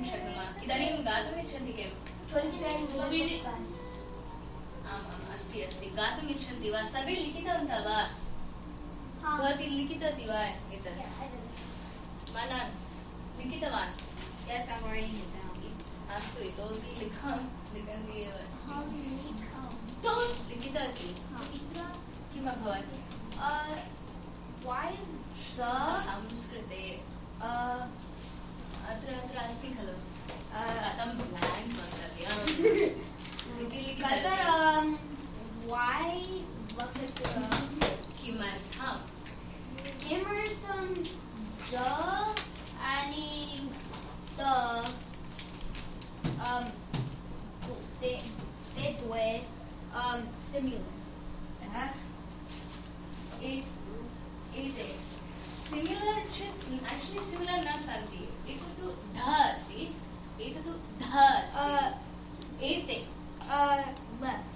वक्तुं शक्नुमः इदानीं गातुम् इच्छन्ति किं आम् आम् अस्ति अस्ति। गातुम् इच्छन्ति वा? सर्वे लिखितवन्तः वा? भवती लिखितवती वा? एतत्। मनन् लिखितवान्? अस्तु इतोपि लिखां लिखन्ति एव लिखितवती? किम् अभवत्? संस्कृते। लिखितवती Kataram, why Vakataram? किमर्थम् Kimertham the ani the um they they dwe um similar. Uh, it it similar चेत् आक्चुलि सिमिलर् न सन्ति एतत् तु husband. Uh, anything. Uh, uh left.